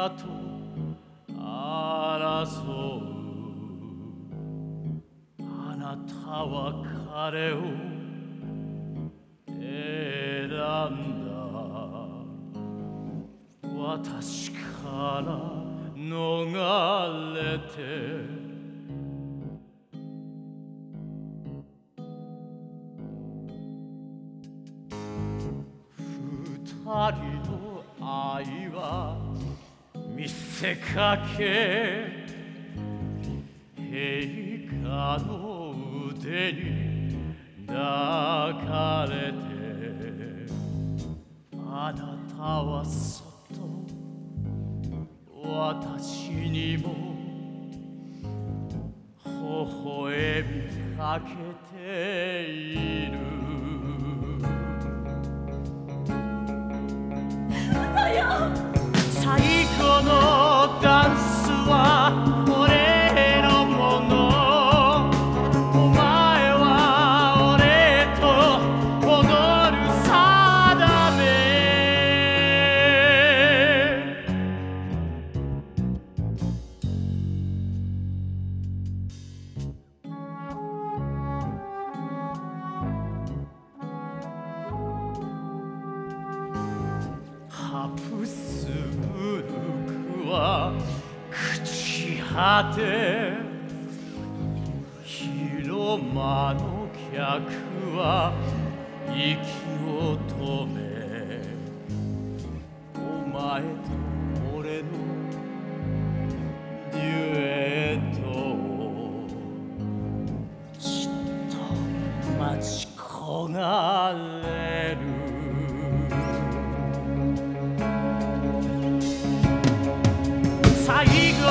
かと争う。あなたは彼を選んだ。私から逃れて。二人の愛はせかけ陛下の腕に抱かれてあなたはそっと私にも微笑みかけているハプスブルクは朽ち果て広間の客は息を止めお前と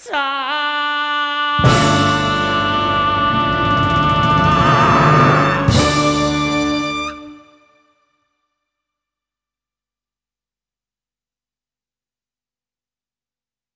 さ。